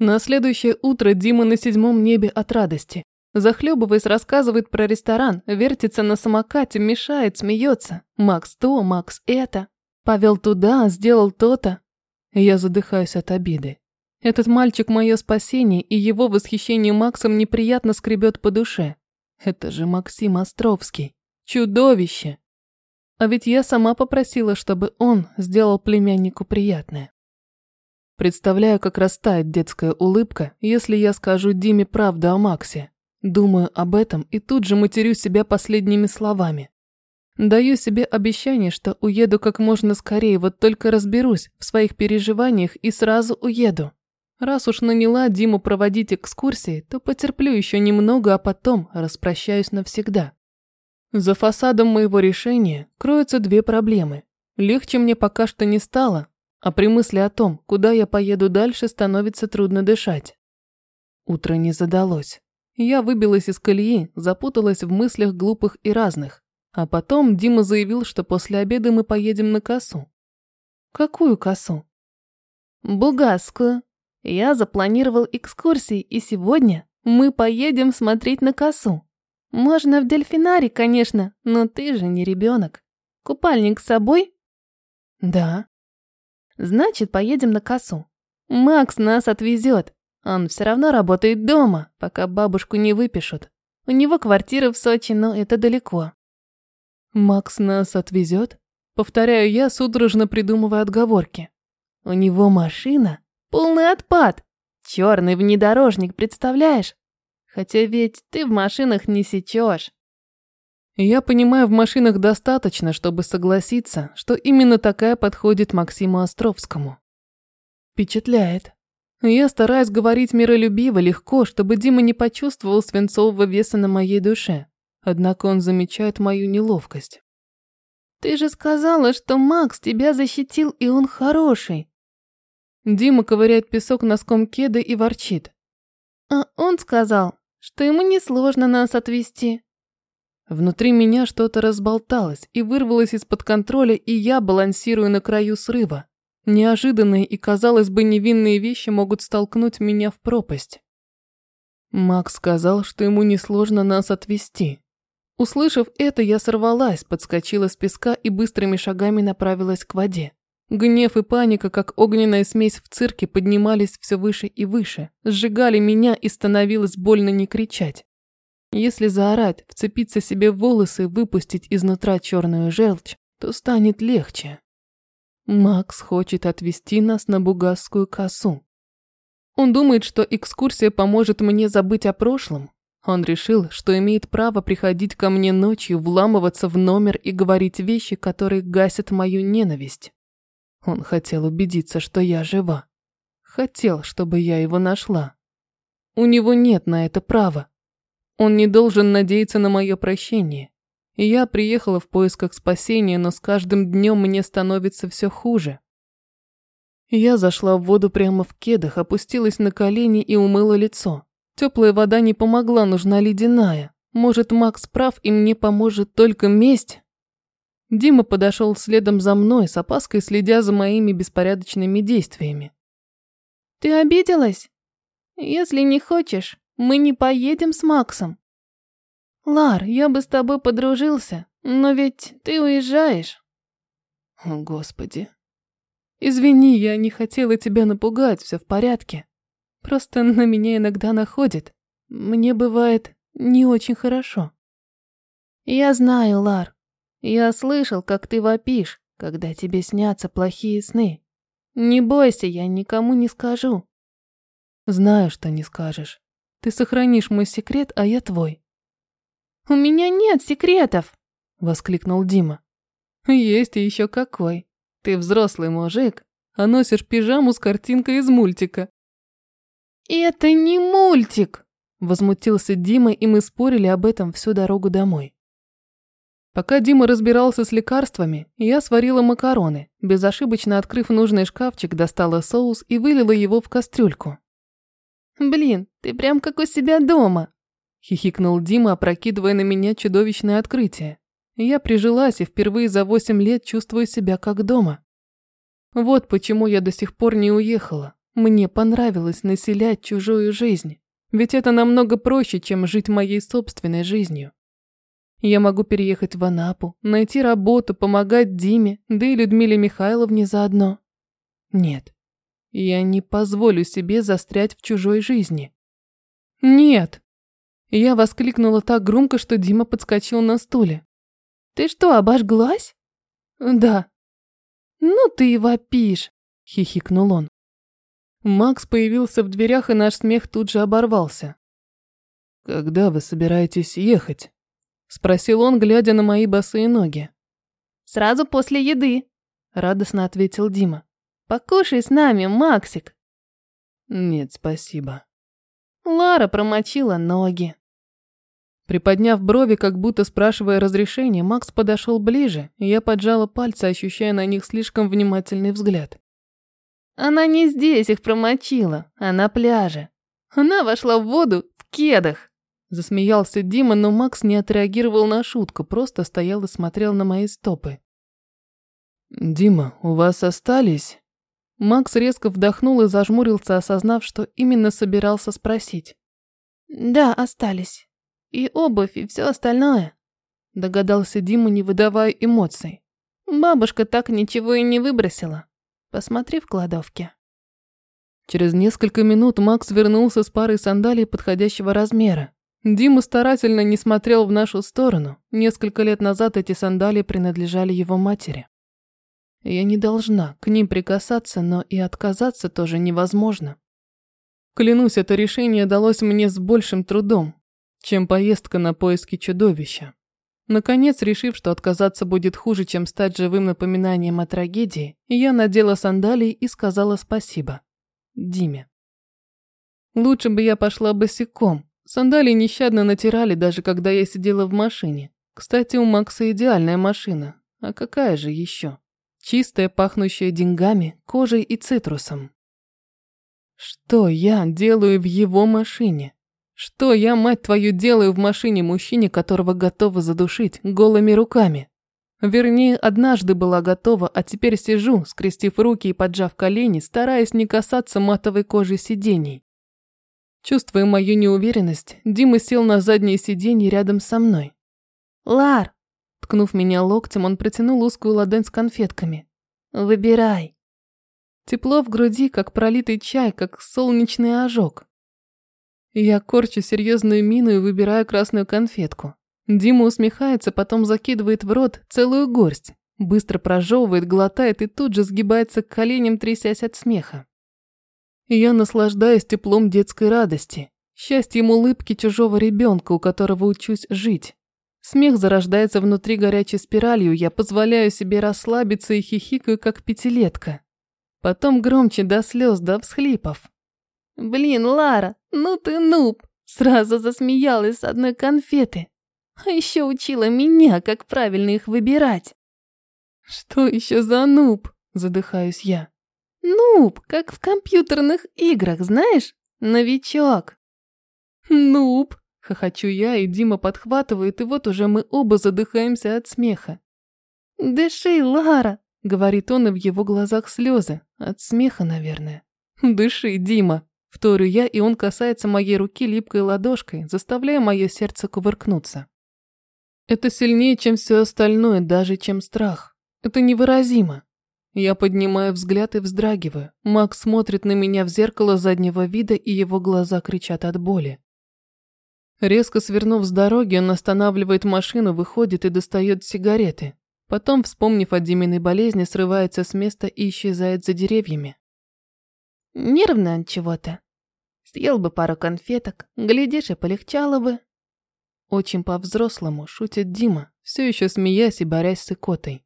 На следующее утро Дима на седьмом небе от радости. Захлебываясь, рассказывает про ресторан, вертится на самокате, мешает, смеется. Макс то, Макс это. Повел туда, сделал то-то. Я задыхаюсь от обиды. Этот мальчик – мое спасение, и его восхищение Максом неприятно скребет по душе. Это же Максим Островский. Чудовище! А ведь я сама попросила, чтобы он сделал племяннику приятное. Представляю, как растает детская улыбка, если я скажу Диме правду о Максе. Думаю об этом и тут же матерю себя последними словами. Даю себе обещание, что уеду как можно скорее, вот только разберусь в своих переживаниях и сразу уеду. Раз уж наняла Диму проводить экскурсии, то потерплю еще немного, а потом распрощаюсь навсегда. За фасадом моего решения кроются две проблемы. Легче мне пока что не стало, а при мысли о том, куда я поеду дальше, становится трудно дышать. Утро не задалось. Я выбилась из колеи, запуталась в мыслях глупых и разных. А потом Дима заявил, что после обеда мы поедем на косу. Какую косу? Бугасскую. Я запланировал экскурсии, и сегодня мы поедем смотреть на косу. Можно в дельфинарий, конечно, но ты же не ребенок. Купальник с собой? Да. Значит, поедем на косу. Макс нас отвезет. Он все равно работает дома, пока бабушку не выпишут. У него квартира в Сочи, но это далеко. Макс нас отвезет? Повторяю я, судорожно придумывая отговорки. У него машина полный отпад. Черный внедорожник, представляешь? Хотя ведь ты в машинах не сечешь. Я понимаю, в машинах достаточно, чтобы согласиться, что именно такая подходит Максиму Островскому. Впечатляет. Я стараюсь говорить миролюбиво, легко, чтобы Дима не почувствовал свинцового веса на моей душе. Однако он замечает мою неловкость. «Ты же сказала, что Макс тебя защитил, и он хороший». Дима ковыряет песок носком кеда и ворчит. «А он сказал, что ему несложно нас отвезти. Внутри меня что-то разболталось и вырвалось из-под контроля, и я балансирую на краю срыва. Неожиданные и, казалось бы, невинные вещи могут столкнуть меня в пропасть. Макс сказал, что ему несложно нас отвезти. Услышав это, я сорвалась, подскочила с песка и быстрыми шагами направилась к воде. Гнев и паника, как огненная смесь в цирке, поднимались все выше и выше, сжигали меня и становилось больно не кричать. Если заорать, вцепиться себе в волосы и выпустить изнутра черную желчь, то станет легче. Макс хочет отвезти нас на Бугасскую косу. Он думает, что экскурсия поможет мне забыть о прошлом. Он решил, что имеет право приходить ко мне ночью, вламываться в номер и говорить вещи, которые гасят мою ненависть. Он хотел убедиться, что я жива. Хотел, чтобы я его нашла. У него нет на это права. Он не должен надеяться на мое прощение. Я приехала в поисках спасения, но с каждым днем мне становится все хуже. Я зашла в воду прямо в кедах, опустилась на колени и умыла лицо. Теплая вода не помогла, нужна ледяная. Может, Макс прав, и мне поможет только месть? Дима подошел следом за мной, с опаской следя за моими беспорядочными действиями. «Ты обиделась? Если не хочешь, мы не поедем с Максом. Лар, я бы с тобой подружился, но ведь ты уезжаешь. О, Господи. Извини, я не хотела тебя напугать, все в порядке. Просто на меня иногда находит. Мне бывает не очень хорошо. Я знаю, Лар. Я слышал, как ты вопишь, когда тебе снятся плохие сны. Не бойся, я никому не скажу. Знаю, что не скажешь. Ты сохранишь мой секрет, а я твой. У меня нет секретов, воскликнул Дима. Есть еще какой. Ты взрослый мужик, а носишь пижаму с картинкой из мультика. Это не мультик, возмутился Дима, и мы спорили об этом всю дорогу домой. Пока Дима разбирался с лекарствами, я сварила макароны, безошибочно открыв нужный шкафчик, достала соус и вылила его в кастрюльку. «Блин, ты прям как у себя дома!» Хихикнул Дима, опрокидывая на меня чудовищное открытие. Я прижилась и впервые за восемь лет чувствую себя как дома. Вот почему я до сих пор не уехала. Мне понравилось населять чужую жизнь. Ведь это намного проще, чем жить моей собственной жизнью. Я могу переехать в Анапу, найти работу, помогать Диме, да и Людмиле Михайловне заодно. Нет, я не позволю себе застрять в чужой жизни. Нет! Я воскликнула так громко, что Дима подскочил на стуле. Ты что, обожглась? Да. Ну ты и вопишь, хихикнул он. Макс появился в дверях, и наш смех тут же оборвался. «Когда вы собираетесь ехать?» Спросил он, глядя на мои босые ноги. «Сразу после еды», – радостно ответил Дима. «Покушай с нами, Максик». «Нет, спасибо». Лара промочила ноги. Приподняв брови, как будто спрашивая разрешения, Макс подошел ближе, и я поджала пальцы, ощущая на них слишком внимательный взгляд. Она не здесь их промочила, а на пляже. Она вошла в воду в кедах. Засмеялся Дима, но Макс не отреагировал на шутку, просто стоял и смотрел на мои стопы. «Дима, у вас остались?» Макс резко вдохнул и зажмурился, осознав, что именно собирался спросить. «Да, остались. И обувь, и все остальное», – догадался Дима, не выдавая эмоций. «Бабушка так ничего и не выбросила». Посмотри в кладовке. Через несколько минут Макс вернулся с парой сандалий подходящего размера. Дима старательно не смотрел в нашу сторону. Несколько лет назад эти сандалии принадлежали его матери. Я не должна к ним прикасаться, но и отказаться тоже невозможно. Клянусь, это решение далось мне с большим трудом, чем поездка на поиски чудовища. Наконец, решив, что отказаться будет хуже, чем стать живым напоминанием о трагедии, я надела сандалии и сказала спасибо. Диме. Лучше бы я пошла босиком. Сандалии нещадно натирали, даже когда я сидела в машине. Кстати, у Макса идеальная машина. А какая же еще? Чистая, пахнущая деньгами, кожей и цитрусом. Что я делаю в его машине? Что я, мать твою, делаю в машине мужчине, которого готова задушить голыми руками? Вернее, однажды была готова, а теперь сижу, скрестив руки и поджав колени, стараясь не касаться матовой кожи сидений. Чувствуя мою неуверенность, Дима сел на заднее сиденье рядом со мной. «Лар!» Ткнув меня локтем, он протянул узкую ладонь с конфетками. «Выбирай!» Тепло в груди, как пролитый чай, как солнечный ожог. Я корчу серьезную мину и выбираю красную конфетку. Дима усмехается, потом закидывает в рот целую горсть, быстро прожевывает, глотает и тут же сгибается к коленям, трясясь от смеха. Я наслаждаюсь теплом детской радости, счастьем улыбки чужого ребенка, у которого учусь жить. Смех зарождается внутри горячей спиралью, я позволяю себе расслабиться и хихикаю, как пятилетка. Потом громче до слез, до всхлипов. «Блин, Лара, ну ты нуб!» Сразу засмеялась с одной конфеты. А еще учила меня, как правильно их выбирать. «Что еще за нуб?» – задыхаюсь я. «Нуб, как в компьютерных играх, знаешь? Новичок». «Нуб!» – хохочу я, и Дима подхватывает, и вот уже мы оба задыхаемся от смеха. «Дыши, Лара!» – говорит он, и в его глазах слезы. От смеха, наверное. «Дыши, Дима!» Вторю я, и он касается моей руки липкой ладошкой, заставляя мое сердце кувыркнуться. Это сильнее, чем все остальное, даже чем страх. Это невыразимо. Я поднимаю взгляд и вздрагиваю. Макс смотрит на меня в зеркало заднего вида, и его глаза кричат от боли. Резко свернув с дороги, он останавливает машину, выходит и достает сигареты. Потом, вспомнив о Диминой болезни, срывается с места и исчезает за деревьями. Нервно от чего-то. Съел бы пару конфеток, глядишь, и полегчало бы. Очень по-взрослому шутит Дима, все еще смеясь и борясь с икотой.